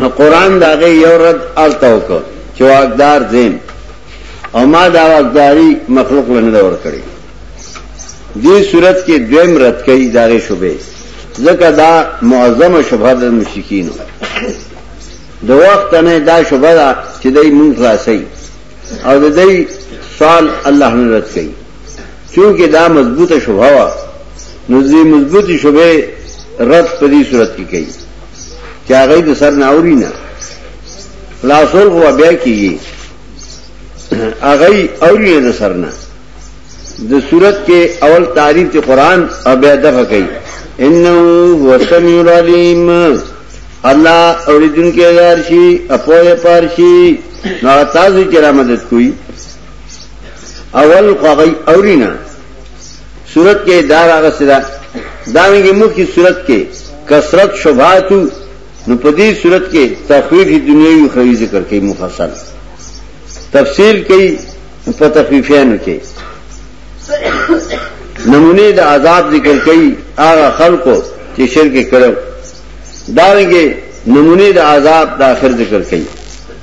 نو قران دا غي یو رد الته وک چې واقدار زم او ما دا واقداری مخلوق لنه دور کړی دې صورت کې دویم رد کوي دا غي شوبې ځکه دا معظمه شبهه د مشرکین د وخت نه دا شبهه ده چې دای مونږ خلاصي او د دې سوال الله نه رد کوي چونکه دا مضبوطه شبهه وا نو دې مضبوطی شبهه رد په دې صورت کې کوي چې هغه د سر نه اوري نه خلاصول خو بیا کیږي هغه اوري نه سر نه د صورت کې اول تعریف ته قران او بیا دغه کوي انه هو السميع العليم الله اوریدونکو یار شي اپوه پار شي نو تاسو چې را مدد کوي اول خو هغه اوري نه صورت کې دا راغسته ده دا ویږي مو کې صورت کې کثرت شبهات نو په دې صورت کې تخفیف دنیوي خوي ذکر کوي مفصل تفصیل کوي په تخفیفانو کې نمونه د عذاب ذکر کوي هغه خلکو چې شرک کړو دا ویږي نمونه د عذاب د اخر ذکر کوي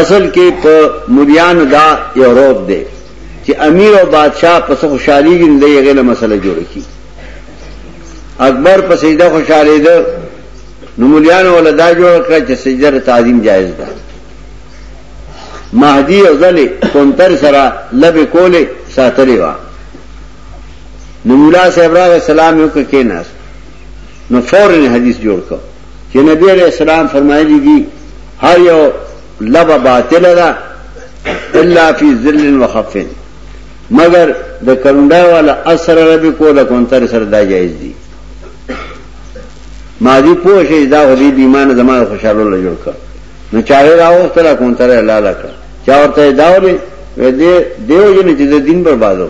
اصل کې په مليان دا یو روب دی چې امیر او بادشاہ په څه خوشحالي کې دی هغه له مسله جوړ کی اکبر په سجده خوشاله ده نو مليان ولا دا جوړ کړ چې سجده تعظیم جایز ده مهدی او ځلې کونتر سره لب کوله ساتلې وا نو مولا صاحب راغ سلام یو کې ناس نو فورن حدیث جوړ کړ چې نبی علیہ السلام فرمایلی دي هر یو لبا باطل ده الا فی ذل وخف مگر د کرونډا والا اثر ربی کو د کونتر سره دا جایز دي ماضی پوه شي دا غوډي بیمانه زمانه خوشاله له جوړ کړ نو چاره راوخته را کونتر الله لکه چا ورته دا ولې دې دیو جن چې د دین بربادو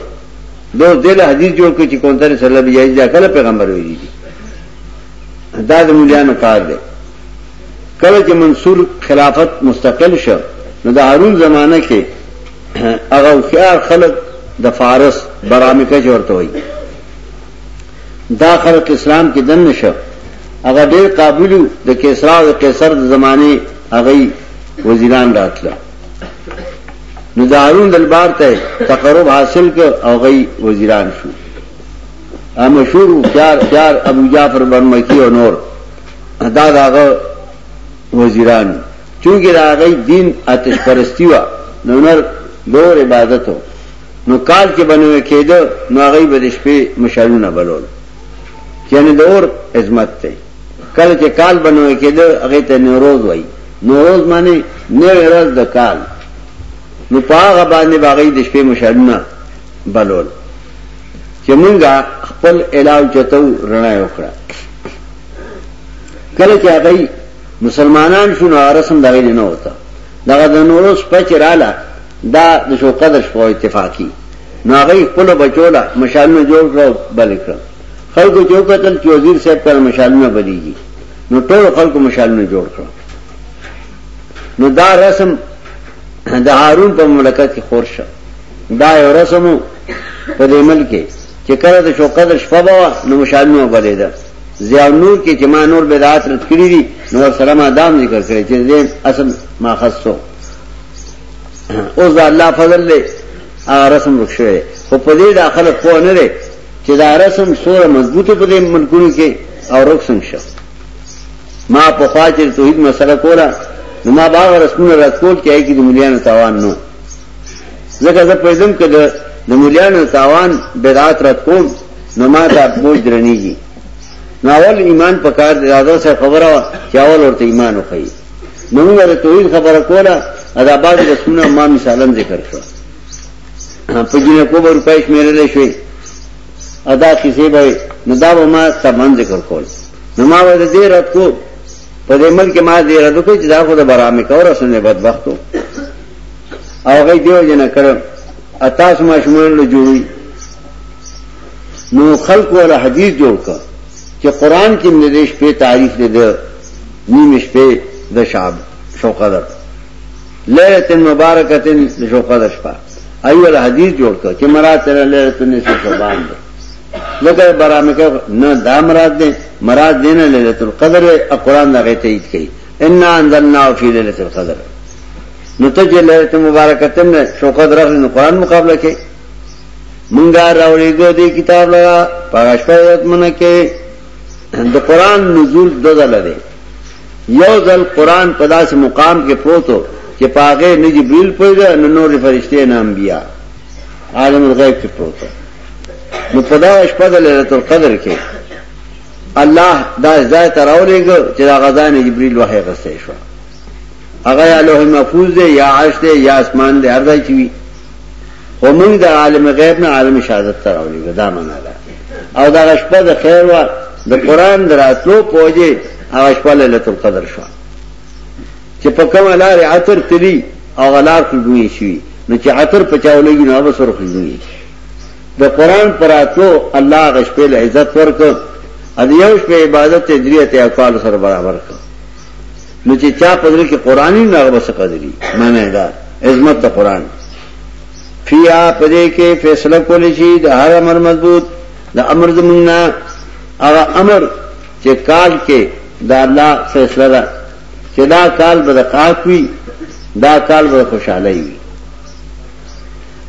دو دل حدیث جوړ کړي چې کونتر سره بیا ځکه پیغمبر ویلي دا د مليانو کار دی کله چې منصور خلافت مستقل شو نو د هارون زمانہ کې هغه خيار خلق د فارس برامکه جوړته وي دا خلق اسلام کې دن نشو هغه ډېر قابل د کیسرا او قیصر د زمانه هغه وزیران راتله نو دارون دلبار ته تقرب حاصل کړ او غي وزیران شو مشهور هوښیار خيار ابو جعفر برمکی او نور دا داغه وزیران چونګې راغې دین آتش پرستی و نو نور دور عبادت و نو کال کې بنوي کېده نو هغه به د شپې مشالونه بلول یعنی د اور عظمت ته کله چې کال بنوي کېده هغه ته نوروز وای نوروز معنی نو ورځ د کال نو پاغه باندې باغې د شپې مشالونه بلول چې مونږه خپل علاج چتو رڼا وکړه کله چې هغه مسلمانان شنو رسم دغه نه وته دغه د نوروز پچ رااله دا د شو قدر شپو اتفاقی نو هغه خپل بچولا مشالونه جوړ کړو بل کړ خلکو جو قتل چې وزیر صاحب پر مشالونه بلیږي نو ټول خلکو مشالونه جوړ کړو نو دا رسم د هارون په مملکت کې خور شو دا یو رسم په دې ملک کې چې کله د شوقت شپه به نو مشالنو بلې ده زیاو نور کې چې ما نور بدعات رد کړی دي نو سره ما دام ذکر کړی چې دې اصل ما خصو اوس دا الله فضل له رسم رخصوي خو په دې داخله خو نه لري چې دا رسم سوره مضبوطه په دې ملکونو کې او رخصم شو ما په خوا چې توحید مسله کوله نو ما باغ رسمونه راتکول چې هغې کې د ملیانو تاوان نه ځکه زه پوهېدم که د ملیانو تاوان بدعات رد کوم نو ما ته بوج درنېږي نو اول ایمان په کار دی دادا صاحب خبره وه چې اول ورته ایمان وښیي نو موږ د توحید خبره کوله دا بعضې رسمونه ما مثالا ذکر کړه په جنکو به روپۍ شمېرلی شوې ادا کیسې به نو دا به ما تمن ذکر کول نو ما به دې رات کو په دې ملک ما دې رات کو چې دا خو د برامه کور سره بدبختو او غي دیو جن کړ اتا سما شمول له جوړي نو خلق ولا حدیث جوړ کړ چې قران کې نریش په تعریف دې ده نیمش په د شعب شوقدر لیلت مبارکت شوقه د شپه ایو له حدیث جوړ کړ چې مراد سره لیلت نصف شعبان ده لکه برامکه نه دا مراد ده مراد دین لیلت القدر او قران دا غي تایید کړي ان انزلنا فی لیلت القدر نو ته چې لیلت مبارکت نه شوقه درغلی نو قران مقابله کوي مونږه راوړي ګو دې کتاب لرا پښپایت منکه د قران نزول دغه لري یو ځل قرآن په داسې مقام کې پروتو چې په هغه نه جبريل پوهېده نه نور فرشته نه انبیا عالم الغیب کې پروتو نو په دا شپه د ليله القدر کې الله دا ځای ته راولېږو چې دا غزان جبريل وحی غسته شو هغه یا لوح محفوظ دی یا عرش دی یا اسمان دی هر ځای چې وي خو موږ د عالم غیب نه عالم شهادت ته راولېږو دا معنا ده او دا شپه د خیر وه د قرآن د راتلو په وجې هغه شپه لیلت القدر شوه چې په کومه لارې عطر تلي او هغه لار خوشبویې شوي نو چې عطر په چا ولګي نو هغه به سره خوشبویې شي د قرآن پر راتلو الله هغه شپې له عزت ورکړ او د یو شپې عبادت یې درې اتیا کالو سره برابر کړ نو چې چا په دې کې قران نه هغه بس قدري معنی دا عظمت ته قران فیا په دې کې فیصله کول شي د هر امر مضبوط د امر زمونږه هغه امر چې کال کې دا الله فیصله ده چې دا کال به د قاق وي دا کال به خوشاله وي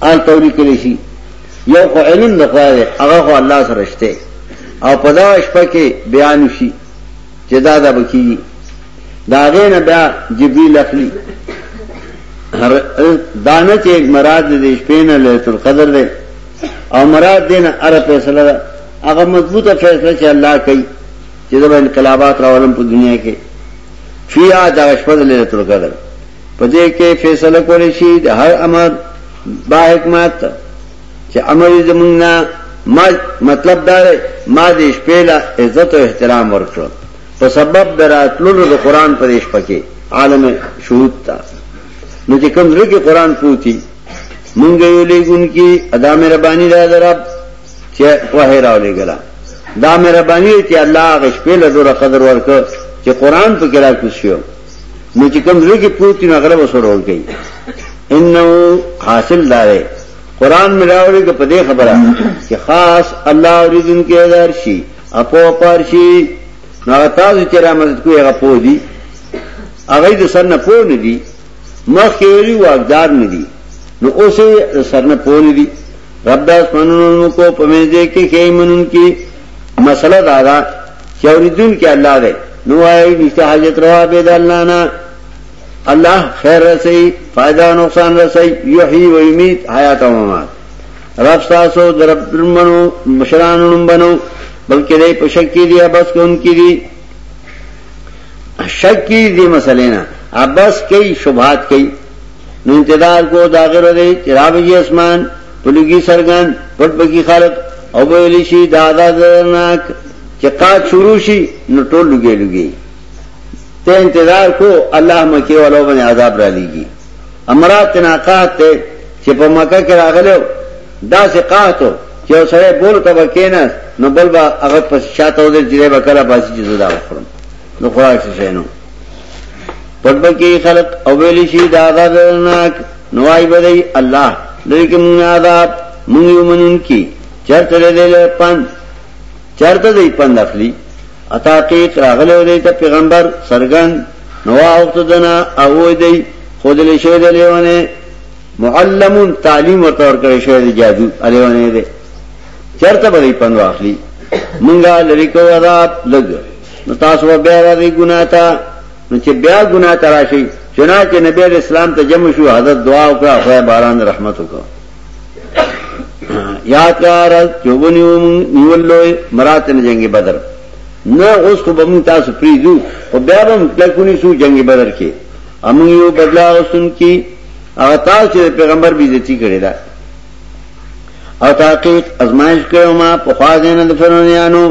آل تولی کلی شي یو خو علم د خدای هغه خو الله سره شته او په دا شپه کې بیان شي چې دا دا بکیږي دا غې نه بیا جبرئیل اخلي دا نه چې مراد دې شپې نه ليله القدر ده او مراد دې نه اره فیصله ده هغه مضبوطه فیصله چې الله کوي چې دا انقلابات راولم په دنیا کې فیا دا شپه ليله القدر په دې کې فیصله کول شي د هر امر با حکمت چې امر یې زمونږ نه ما مطلب دا دی ما دې شپې له عزت او احترام ورکړ په سبب د راتللو د قران په دې شپه کې عالم شهود تا نو چې کوم ځل کې قران پوتي مونږ یو لګون کې ادا مې ربانی دا درب چې وه راولې ګلا دا مې ربانی چې الله غش په لور قدر ورکړ چې قران په کې را کوشیو نو چې کوم ځای کې پروت نه غلب وسره ور کوي انه حاصل دارې قران ملاوي کې په دې خبره چې خاص الله اوریدن کې دار شي اپو پارشي نو تاسو چې را مدد کوی هغه پو دي هغه د سر نه پو نه دي مخ کې ویلي واغدار نه دي نو اوس یې سر نه پو نه دي رب داس منونو کو پمې دې کې خیمنن کې مسله دا ده چې اوریدونکي الله دی نو وایي نشته حاجت روا به د الله نه الله خیر رسي فائدہ او نقصان رسي یحیی و یمیت حیات او ممات رب تاسو در منو مشرانو بنو بلکې دې په شک کې دی بس کوم کې دی شک کې دی مسلې نه ابس کوي شبهات کوي نو انتظار کو داغره دی چې راوي اسمان پلوګي سرګان پټ بګي خلق او ویل شي دا دادرناک چې قات شروع شي نو ټول لګي لګي ته انتظار کو الله مکه ولو باندې عذاب را لېږي امرات تناقات ته چې په مکه کې راغلو دا سه قاتو چې سره بول ته وکینا نو بل با هغه پس شاته ودر چې به کله باسي چې زدا وکړم نو خلاص شینو پټ بګي خلق او ویل شي دا دادرناک نو وای به دی الله لری کې مونږ عذاب مونږ یو منون کی چرته دې له پند چرته دې پند اخلي اتا کې راغله دې ته پیغمبر سرګن نو وخت دنا او دې خود له شه دې لیونه معلم تعلیم ورته ورکړی شه دې جادو الیونه دې چرته به دې پند واخلي مونږه لری کو عذاب لګ نو تاسو به بیا دې ګناتا نو چې بیا ګناه تراشي چنانچه نبی علیہ السلام ته جمع شو حضرت دعا وکړه خو باران رحمت وکړه یاد کار چوبنیو نیول لوی مرات نه جنگي بدر نه اوس خو بم تاسو پریدو خو بیا بم کلکونی سو جنگي بدر کې امون یو بدلا اوسن کې هغه تاسو پیغمبر بي عزت کړی دا او تحقیق ازمائش کړو ما په خوا دینه د فرعونانو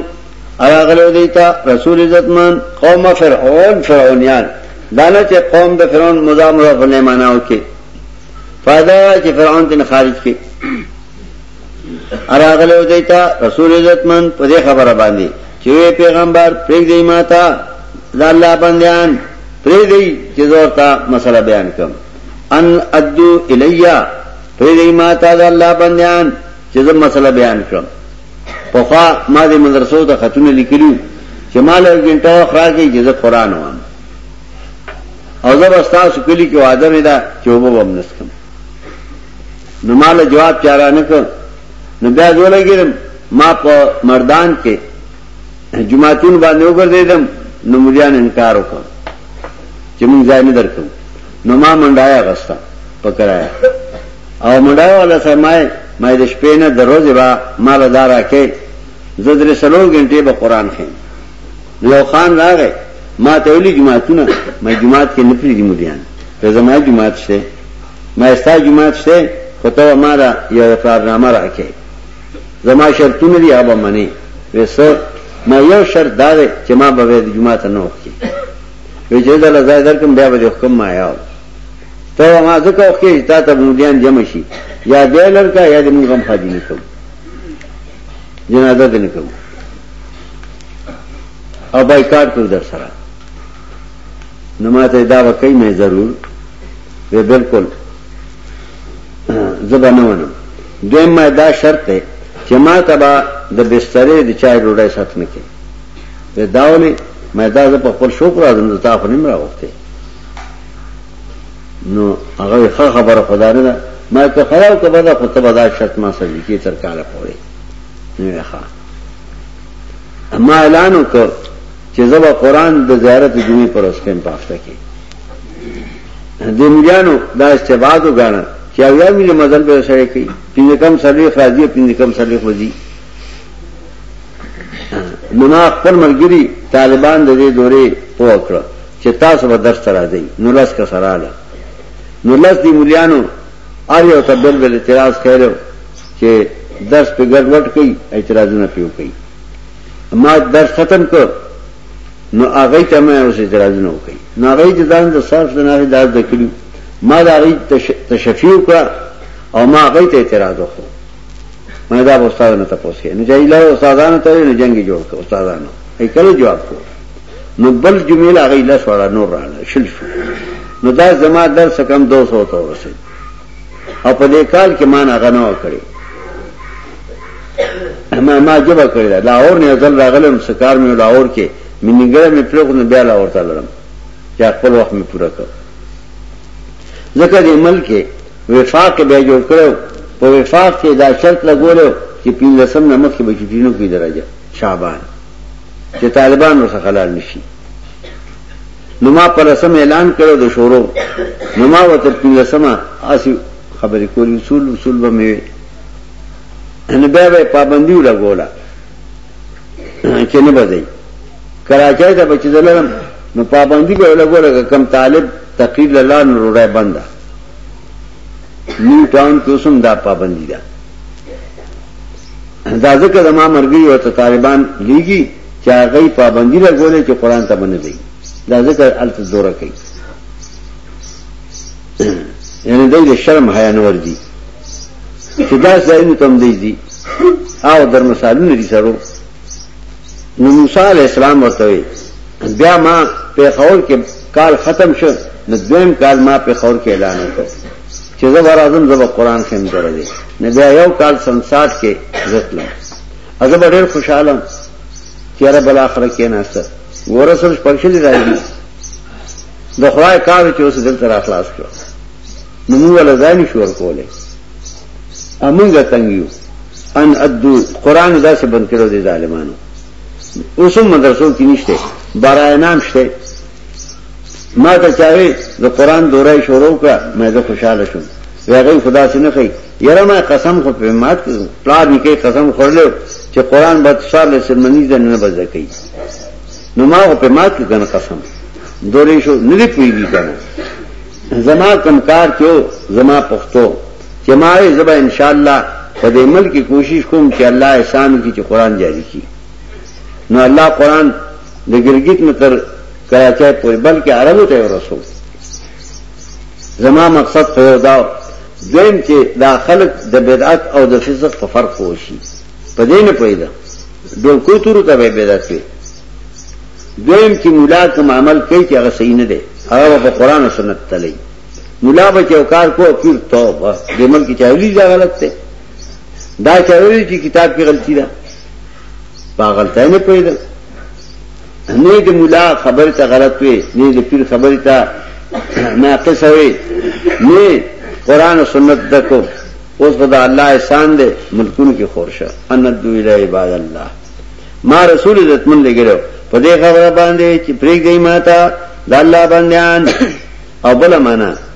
اراغلو دیتا رسول عزتمن قوم فرعون فرعونیان دانا چې قوم د فرعون مضاف مضاف نه معناو کې فائدہ چې فرعون تن خارج کې اراغلو دیتا رسول عزتمن په دې خبره باندې چې پیغمبر پرېګ دی ماتا د الله بندیان پرې دی چې زورتا مسله بیان کوم ان ادو الیا پرې دی ماتا د الله بندیان چې زه مسله بیان کړم پخوا ما د مدرسو ته خطونه لیکلیو چې ما له ګنټه وخت راکړي چې زه قرآن وایم او زه به ستاسو کلي کې وعده مې ده چې اوبه به هم نه څښم نو ما له جواب چا رانه کړ نو بیا زه ولګېدم ما په مردان کې جماعتون باندې وګرځېدم نو مليان انکار وکړ چې مونږ ځای نه درکو نو ما منډایا غستا پکرایا او مړای والا فرمای مای د شپې نه د روزې با مال دارا کې زه درې سلور غنټې به قران خیم نو یو خان راغې ما ته ویلي جماعتونه مې جماعت کې نه پریږدي مليان ته زما جماعت شته ما استا جماعت شته خو ته ما را یو کارنامه راکې زما شرطونه دی هغه منی وسه ما یو شرط دا دی چې ما به د جماعت نه وکړي وجه دل زائد کوم بیا به حکم ما یاو ته ما ځکه وخکې چې تا ته مولیان جمع شي یا دی لرکا یا دې موږ هم خادي نه کوو جنازه دې نه کوو او بایکاټ کړو در سره نو ما ته دا وکړي مې ضرور وی بالکل زبا نه ونم دویم ما دا شرط دی چې ما ته به د بسترې د چای ډوډۍ سات نه کې دا ولې ما دا زه په خپل شوق راځم ته خو نیم راوخته نو هغه ښه خبره خدا نه ده ما ته خلاو کبه دا خطه به دا شرط ما سره کې تر کاله پورې نه ښه اما اعلان وکړ چې زبا قران د زیارت جمعې پر اوس پم پافته کې د مليانو دا استعباد وګاڼه چې اویا ملي مزل به سره کوي پینځه کم سره خراجي پینځه کم سره خوځي نو ما خپل ملګری طالبان د دې دورې پوکړه چې تاسو به درس ته راځئ نو لس کسه رااله نو لس دی مليانو ار یو ته بل بل اعتراض کړو چې درس په ګډ وډ کوي اعتراضونه پیو کوي ما درس ختم کړ نو هغه ته مې اوس اعتراضونه وکړي نو هغه چې ځان د صرف د نه داز د کړو ما دا هغه تشفیو کړ او ما هغه ته اعتراض وکړ ما دا استاد نه تاسو کې نو جایله استادانو ته نه جنگي جوړ کړ استادانو ای کله جواب کو نو بل جمعې لا غي لس وړه نور رااله شل شو نو دا زما درس کم 200 ته ورسېد او په دې کال کې ما نه غنو کړی ما ما جبا کړی دا اور نه ځل راغلم سکار مې دا اور کې منګره مې پرخ نه بیا لا ورته لرم چې خپل وخت مې پوره کړ ځکه دې ملک وفاق به جوړ کړو په وفاق کې دا شرط لګولو چې پینځم نمک کې بچټینو کې درجه شعبان چې طالبان ورڅخه لاړ نشي نو ما په لسم اعلان کړو د شورو نو ما وتر په لسمه اسی خبرې کولې اصول اصول به مې نو بیا به پابندي ولګوله چې نه بدای کراچۍ ته بچی دلم نو پابندي به ولګوله کم طالب تقریر لاله نو روړای بنده نیو ټاون کې اوسم دا پابندي ده دا ځکه زما مرګي او ته طالبان لیږي چې هغه پابندي لګولې چې قران ته باندې دی دا ځکه الته دوره کوي یعنی دوی د شرم حیا نه ورځي چې دا ځایونه تم دی دي او در مثالونه دي سره نو موسی علی السلام ورته بیا ما په خور کې کال ختم شو نو دویم کال ما په خور کې اعلان وکړ چې زه به راځم زه به قرآن خیم درځي نه بیا یو کال سمسات کې زتلم زه به ډېر خوشحاله وم چې یاره بل آخره کې ناسته ګوره سل شپږشلي راځي د خدای کار چې اوس دلته را خلاص کړو نو موږ ولا ځای نشو ورکولی امونږه تنګ یو ان ادو قرآن داسې بند کړو دي ظالمانو اوس هم مدرسو کې نشته برای نام شته ما ته چاوي د قران دورای شروع کړه مې زه خوشاله شوم ویغی خدا سي نه خي یره ما قسم خو په مات پلار نکي قسم خورلو چې قران به څار له سرمنی ده نه بځه کوي نو ما په مات کنه قسم دورې شو نه دی پیږي کنه زما کم کار کیو زما پښتو چې ما یې زبا ان شاء الله په دې ملک کوشش کوم چې الله احسان کی چې قران جاری کی نو الله قران د ګلګیت نه تر کراچۍ پورې بلکې عربو ته ورسو زما مقصد په یو دا دویم چې دا خلک د بدعت او د فسق په فرق پوه شي په دې نه پوهېدم ډول کوی تورو ته به بدعت وي دویم چې مولا کوم عمل کوي چې هغه صحیح نه دی هغه په قران او سنت تللی مولا به چې کار کو پیر توبه دې ملک چې غلط دی دا چې کتاب کې غلطي ده پاغلتای نه پوهېدل نه د مولا خبر ته غلط وي نه د پیر خبر ته ناقص وي نه قران او سنت دکو اوس خدا الله احسان دے ملکون کې خورشه ان دو الی عباد الله ما رسول عزتمن لګلو په دې خبره باندې چې پرېګ دی ماته د الله بندیان او بل معنا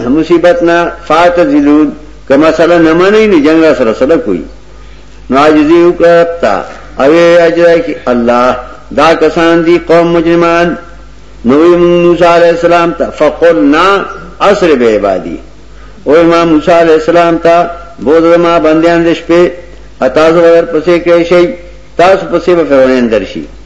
مصیبت نه فاتذلون که مسله نه منئ نو جنگ را سره سره کوي نو عاجزي وکړه تا او اجرای کی الله دا کسان دي قوم مجرمان نو موسی علی السلام ته فقلنا اسر به عبادی او امام موسی علی السلام ته بوزه ما بندیان دې شپې اتاز ور پسې کې شي تاسو پسې به فرعون درشي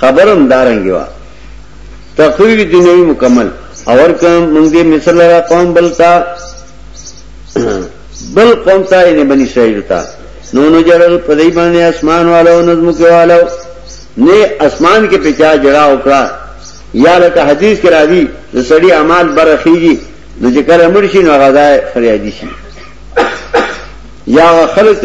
خبر هم دارنګي وا تقریر دینوي مکمل اور کوم موږ دې مصر لرا قوم بلتا بل قوم ته یې بنی اسرائیل ته نو نو جړل په دې باندې اسمان والو نظم کې والو نه اسمان کې پچا جړا وکړه یا لکه حدیث کې راځي د سړی اعمال برخیږي د ذکر امر شي نو غذا فریادي شي یا خلک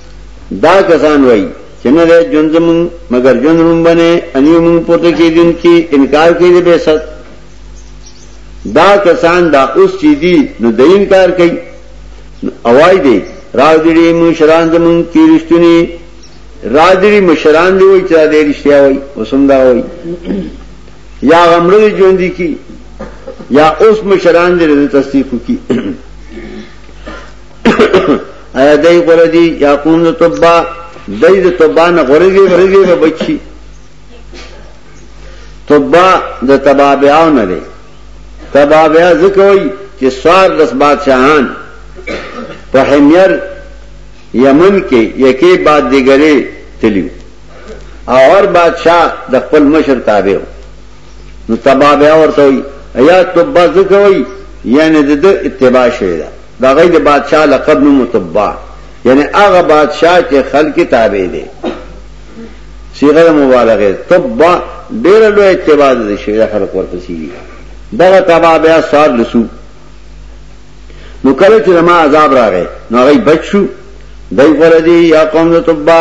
دا کسان وایي چې نه ده ژوند زمونږ مګر ژوند رومبنه انیو مونږ پورته کېدونکي انکار کوي د بعثت دا کسان دا اوس چې دي نو د انکار کوي اوای دی راو دې مشران زمونږ کې رښتونی را دې مشران دی وایي چې دا دې رښتیا وایي وسم دا وایي یا غمړې ژوند دي کی یا اوس مشران دې تصدیق کی ایا دای غره دی یا قوم د تبا دای د تبا نه غره دی غره دی به بچی تبا د تبابعاو نه دی تبابعا زکوي چې سوار دس بادشاہان په حمیر یمن کې یکې بعد دیګره تلیو او هر بادشاہ د خپل مشر تابع نو تبابعا ورته وي ایا تبا زکوي یعنی د اتباع شوی دا د هغوی د بادشاه لقب نوم تبع یعنی هغه بادشاه چې خلک تابع دي صيغه مبالغه تبع ډېر لوی اتباع دي شي د خلک ورپسې دي دغه تبع بیا صار لسو نو کله چې ما عذاب راغی نو هغه بچ شو دای غره دي یا قوم د تبع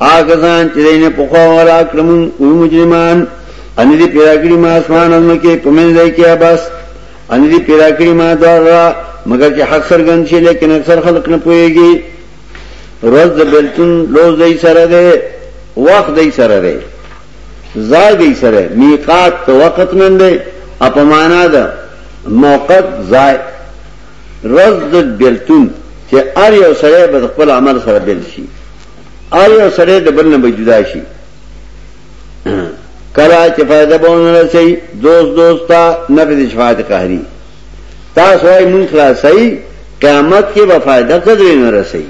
هغه ځان چې نه په خو ولا کړم او مجرمان ان دې پیراګړي ما اسمان ان کې پمن ځای کې بس ان دې پیدا کړی ما دغه مگر چې حق سرګن شي لیکن اکثر خلق نه پويږي روز د بلتون لوز دای سره ده وخت دای سره ده ځای دای سره میقات تو وخت نن ده اپمانا ده موقت ځای روز د بلتون چې ار یو سره به خپل عمل سره بل شي ار یو سره د بل نه جدا شي کلا چې فائدہ به نه رسي دوست دوستا نه په شفاعت قهري تاسو یې مونږ خلاصي قیامت کې به فائدہ قدر نه رسي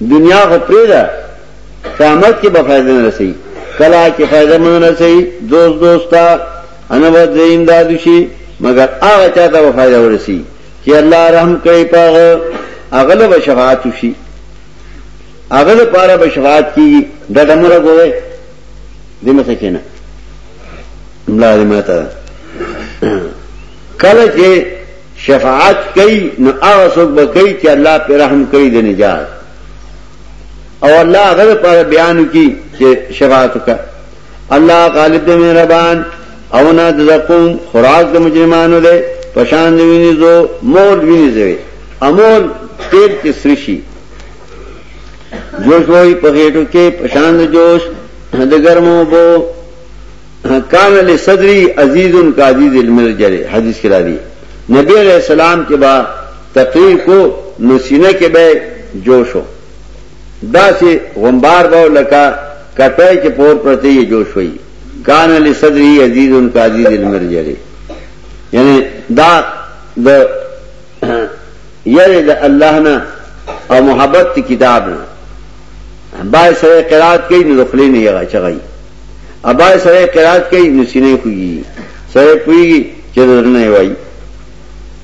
دنیا خو پرېدا قیامت کې به فائدہ نه رسي کلا چې فائدہ مونږ نه رسي دوست دوستا انا و دین دادو شي مگر هغه چاته و فائدہ ورسی چې الله رحم کوي پاغه اغلب شفاعت شي هغه لپاره به شفاعت کیږي د دمر غوې دې مته کېنه ملا دې ماته کله چې شفاعت کوي نو هغه څوک به کوي چې الله پر رحم کوي د نجات او الله هغه لپاره بیان کی چې شفاعت وکړي الله غالب دې مهربان او نه د زقوم خوراک د مجرمانو دی پشان دی ویني زو مول ویني زوي امول تیر کې سرشي جوش وای په غېټو کې پشان د جوش د ګرمو بو کان له صدري عزیز قاضی ذل مرجره حدیث کې راځي نبی علیہ السلام کې با تقریر کو نو سینه کې به جوش ہو داسې غمبار به لکه کټوی چې پور پرته یې جوړ شوی کان علی صدری عزیز ان کا عزیز المرجری یعنی دا د یره د الله نه او محبت تی کتاب نه بای سره قرات کوي نو خپل نه یغه چغی ابای سره قرات کوي نو سینې کوي سره کوي چې درنه وایي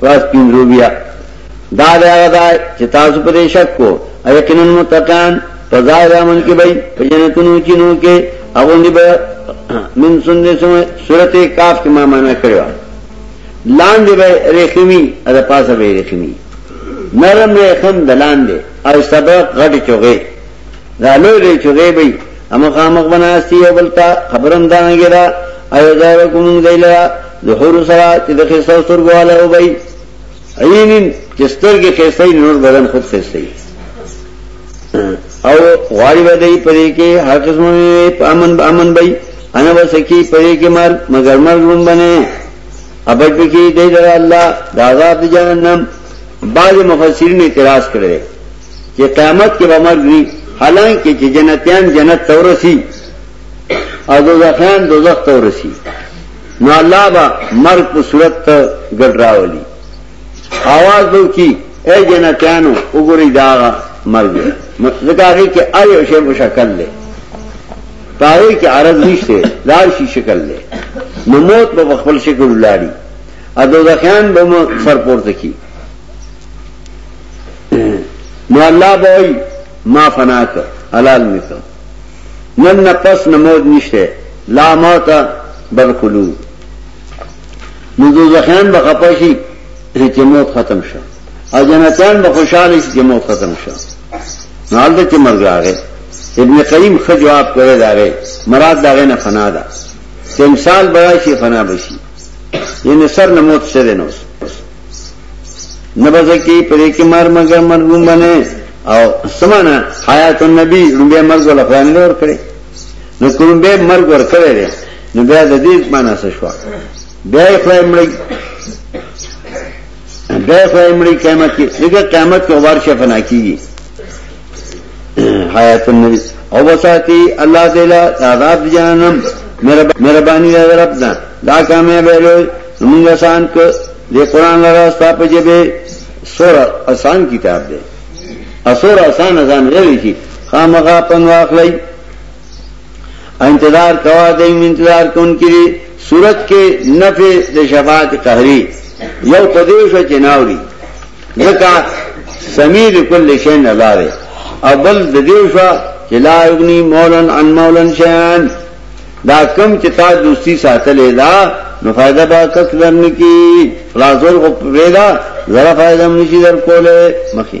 پس پینزو بیا دا دا دا چې تاسو په دې شک کو یقینا متقان فضائے رحمن کی بھئی جنتونو چینو کې اغوندی به من سند سورت کاف کې ما معنا کړو لاندې به رخمی ادا پاسه به رخمی نرم رخم دلاندې او سبق غټ چوغې دا لوی لوی چغې به امخامخ بناستی او بلتا خبرم دانګی دا ایو ځای وکوم دی لرا د حور سره چې د خسته سترګواله او بای عینین چې سترګې خسته نور بدن خود خسته او غاری به دی پرې کې هر قسمه امن امن بای انا وسکی پرې کې مر مگر مر روم بنه ابد به کې دی لرا الله د عذاب جهنم بعض مفسرین اعتراض کړي چې قیامت کې به مرګ وي حالانکه چې جنتیان جنت ته ورسي او دوزخیان دوزخ ته ورسي نو الله به مرګ په صورت ته ګډ راولي आवाज وو کی اے جنتیانو وګورئ دا مرګ ځکه هغه کې آی او شی مشکل دی پاره کې عرض نشته لار شي شکل دی نو موت په خپل شکل لاړي ا دوزخیان به سر پورته کی نو الله بوئی ما فنا کر حلال میں کر نن نہ پس نہ موت نشتے لا موت بل خلو نو دو زخیان بخپشی چې موت ختم شو او جنتیان به خوشاله شي چې موت ختم شو نو حالت کې مرګ راغی ابن قیم خ جواب کړی داغه مراد داغه نه فنا ده تمثال برای شي فنا بشي یعنی سر نه موت سره نه نبذ کی پدې کې مر مګر مرغوم باندې او سمانه حیات النبی لومبه مرګ ولا خوان ور کړی نو کوم به مرګ ور کړی دی نو بیا د دې معنا څه شو بیا یې خدای مړی بیا خدای مړی قیامت کې دغه قیامت کې وار شي فنا کیږي حیات النبی او وساتی الله تعالی عذاب جهنم مهرباني رب دا دا کامیاب دی زمونږ آسان که دې قرآن لرا ستا په جبه سور آسان کتاب دی اسور آسان ازان غلی کی خامغا پن واخلی انتظار کوا دیم انتظار کون کری صورت کې نفع د شفاعت قهری یو پدیش چناوری ځکه سمیع لكل شيء الله دی او بل د دې شو چې لا یغنی مولن عن مولن شیان دا کم چې تا دوستی ساتلې دا نو فائدہ به کس درنه کی خلاصول خو پیدا زره فائدہ هم نشي در کوله مخې